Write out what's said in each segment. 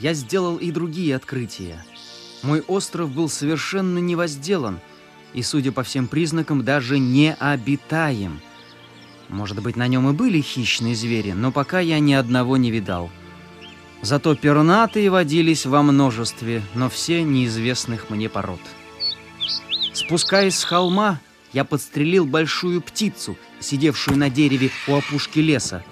я сделал и другие открытия. Мой остров был совершенно невозделан и, судя по всем признакам, даже необитаем. Может быть, на нем и были хищные звери, но пока я ни одного не видал. Зато пернатые водились во множестве, но все неизвестных мне пород. Спускаясь с холма, я подстрелил большую птицу, сидевшую на дереве у опушки леса.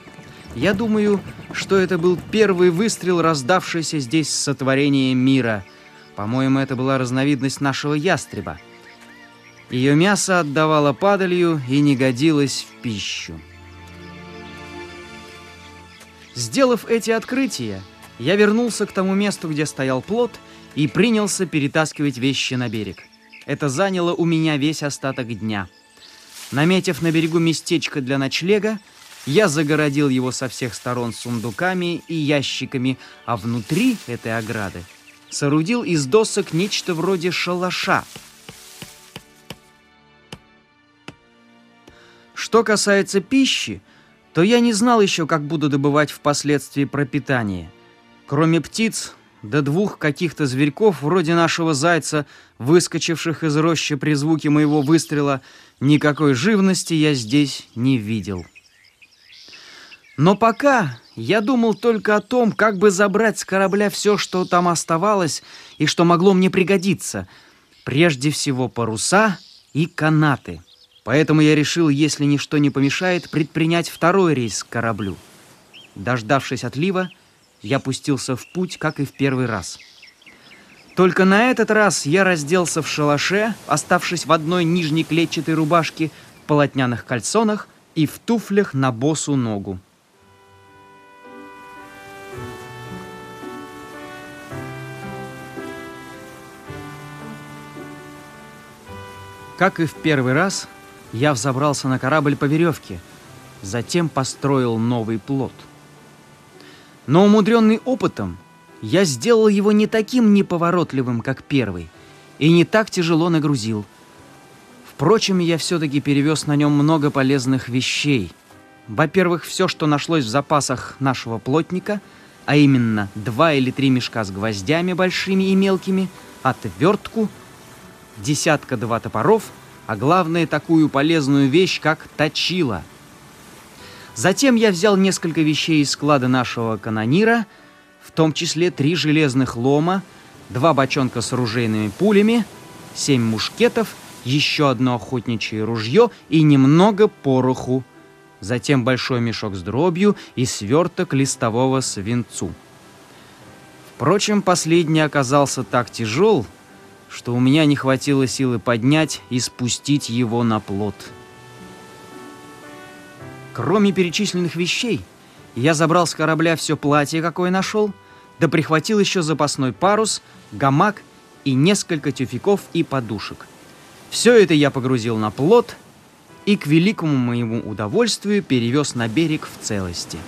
Я думаю, что это был первый выстрел, раздавшийся здесь сотворение мира. По-моему, это была разновидность нашего ястреба. Ее мясо отдавало падалью и не годилось в пищу. Сделав эти открытия, я вернулся к тому месту, где стоял плот, и принялся перетаскивать вещи на берег. Это заняло у меня весь остаток дня. Наметив на берегу местечко для ночлега, я загородил его со всех сторон сундуками и ящиками, а внутри этой ограды соорудил из досок нечто вроде шалаша. Что касается пищи, то я не знал еще, как буду добывать впоследствии пропитание. Кроме птиц, до двух каких-то зверьков, вроде нашего зайца, выскочивших из рощи при звуке моего выстрела, никакой живности я здесь не видел. Но пока я думал только о том, как бы забрать с корабля все, что там оставалось и что могло мне пригодиться. Прежде всего паруса и канаты. Поэтому я решил, если ничто не помешает, предпринять второй рейс к кораблю. Дождавшись отлива, я пустился в путь, как и в первый раз. Только на этот раз я разделся в шалаше, оставшись в одной нижней клетчатой рубашке, в полотняных кальсонах и в туфлях на босу ногу. Как и в первый раз, я взобрался на корабль по веревке, затем построил новый плот — но умудренный опытом, я сделал его не таким неповоротливым, как первый, и не так тяжело нагрузил. Впрочем, я все-таки перевез на нем много полезных вещей. Во-первых, все, что нашлось в запасах нашего плотника, а именно два или три мешка с гвоздями большими и мелкими, отвертку, десятка-два топоров, а главное такую полезную вещь, как точила — Затем я взял несколько вещей из склада нашего канонира, в том числе три железных лома, два бочонка с оружейными пулями, семь мушкетов, еще одно охотничье ружье и немного пороху. Затем большой мешок с дробью и сверток листового свинцу. Впрочем, последний оказался так тяжел, что у меня не хватило силы поднять и спустить его на плот. Кроме перечисленных вещей, я забрал с корабля все платье, какое нашел, да прихватил еще запасной парус, гамак и несколько тюфяков и подушек. Все это я погрузил на плот и к великому моему удовольствию перевез на берег в целости.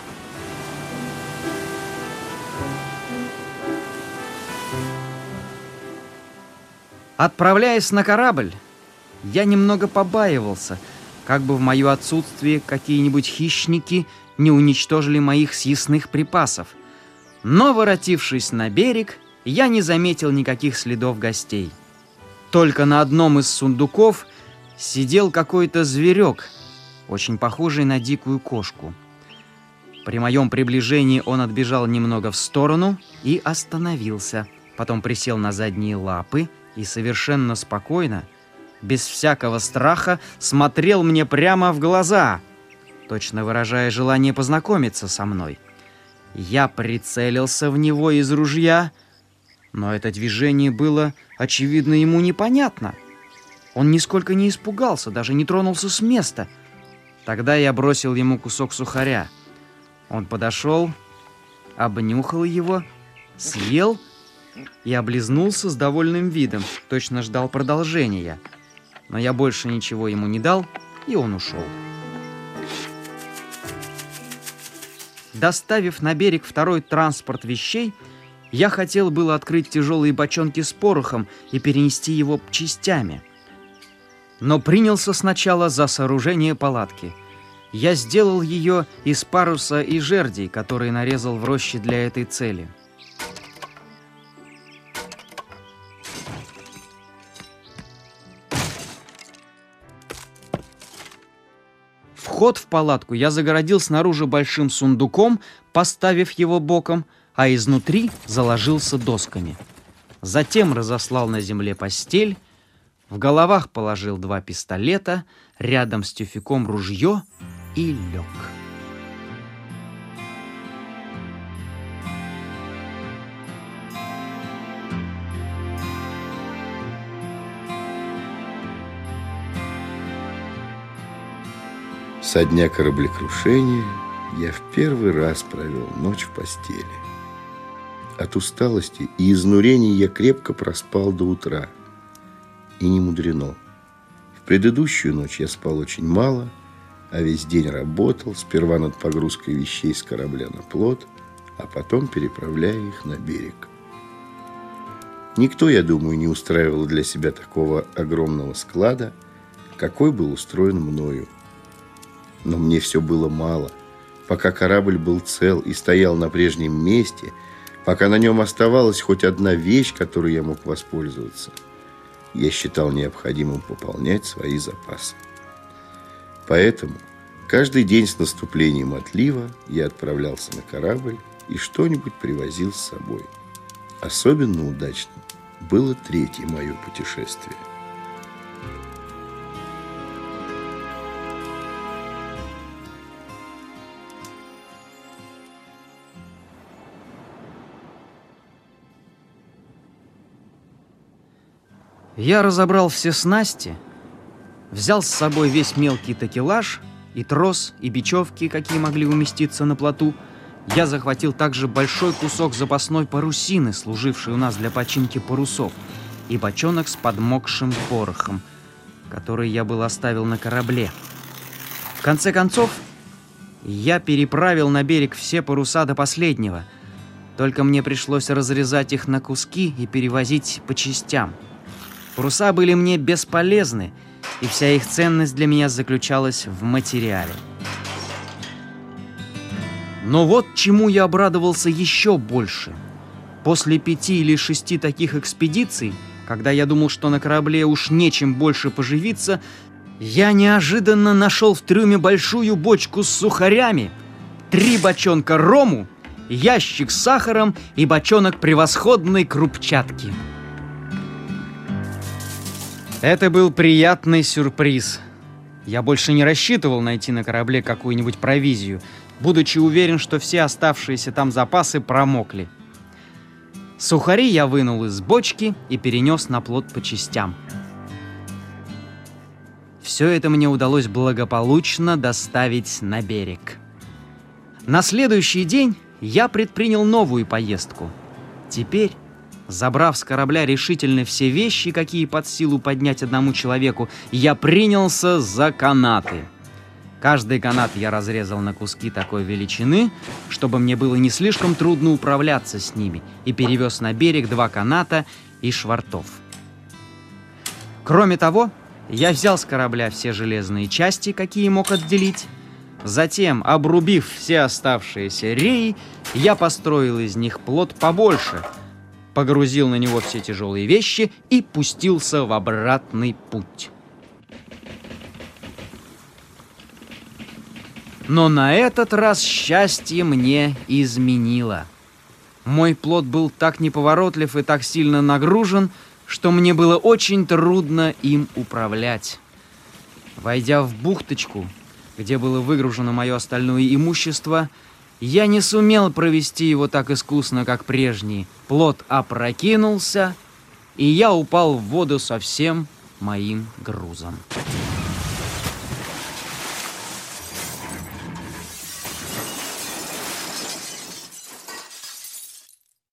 Отправляясь на корабль, я немного побаивался – как бы в мое отсутствие какие-нибудь хищники не уничтожили моих съестных припасов. Но, воротившись на берег, я не заметил никаких следов гостей. Только на одном из сундуков сидел какой-то зверек, очень похожий на дикую кошку. При моем приближении он отбежал немного в сторону и остановился. Потом присел на задние лапы и совершенно спокойно, без всякого страха, смотрел мне прямо в глаза, точно выражая желание познакомиться со мной. Я прицелился в него из ружья, но это движение было, очевидно, ему непонятно. Он нисколько не испугался, даже не тронулся с места. Тогда я бросил ему кусок сухаря. Он подошел, обнюхал его, съел и облизнулся с довольным видом, точно ждал продолжения — но я больше ничего ему не дал, и он ушел. Доставив на берег второй транспорт вещей, я хотел было открыть тяжелые бочонки с порохом и перенести его частями. Но принялся сначала за сооружение палатки. Я сделал ее из паруса и жердей, которые нарезал в роще для этой цели. Вход в палатку я загородил снаружи большим сундуком, поставив его боком, а изнутри заложился досками. Затем разослал на земле постель, в головах положил два пистолета, рядом с тюфяком ружье и лег. Со дня кораблекрушения я в первый раз провел ночь в постели. От усталости и изнурений я крепко проспал до утра. И не мудрено. В предыдущую ночь я спал очень мало, а весь день работал, сперва над погрузкой вещей с корабля на плот, а потом переправляя их на берег. Никто, я думаю, не устраивал для себя такого огромного склада, какой был устроен мною – но мне все было мало. Пока корабль был цел и стоял на прежнем месте, пока на нем оставалась хоть одна вещь, которой я мог воспользоваться, я считал необходимым пополнять свои запасы. Поэтому каждый день с наступлением отлива я отправлялся на корабль и что-нибудь привозил с собой. Особенно удачным было третье мое путешествие – Я разобрал все снасти, взял с собой весь мелкий такелаж, и трос, и бечевки, какие могли уместиться на плоту. Я захватил также большой кусок запасной парусины, служившей у нас для починки парусов, и бочонок с подмокшим порохом, который я был оставил на корабле. В конце концов, я переправил на берег все паруса до последнего, только мне пришлось разрезать их на куски и перевозить по частям – Паруса были мне бесполезны, и вся их ценность для меня заключалась в материале. Но вот чему я обрадовался еще больше. После пяти или шести таких экспедиций, когда я думал, что на корабле уж нечем больше поживиться, я неожиданно нашел в трюме большую бочку с сухарями, три бочонка рому, ящик с сахаром и бочонок превосходной крупчатки. Это был приятный сюрприз. Я больше не рассчитывал найти на корабле какую-нибудь провизию, будучи уверен, что все оставшиеся там запасы промокли. Сухари я вынул из бочки и перенес на плот по частям. Все это мне удалось благополучно доставить на берег. На следующий день я предпринял новую поездку. Теперь Забрав с корабля решительно все вещи, какие под силу поднять одному человеку, я принялся за канаты. Каждый канат я разрезал на куски такой величины, чтобы мне было не слишком трудно управляться с ними, и перевез на берег два каната и швартов. Кроме того, я взял с корабля все железные части, какие мог отделить. Затем, обрубив все оставшиеся реи, я построил из них плот побольше — погрузил на него все тяжелые вещи и пустился в обратный путь. Но на этот раз счастье мне изменило. Мой плод был так неповоротлив и так сильно нагружен, что мне было очень трудно им управлять. Войдя в бухточку, где было выгружено мое остальное имущество, я не сумел провести его так искусно, как прежний. Плот опрокинулся, и я упал в воду со всем моим грузом.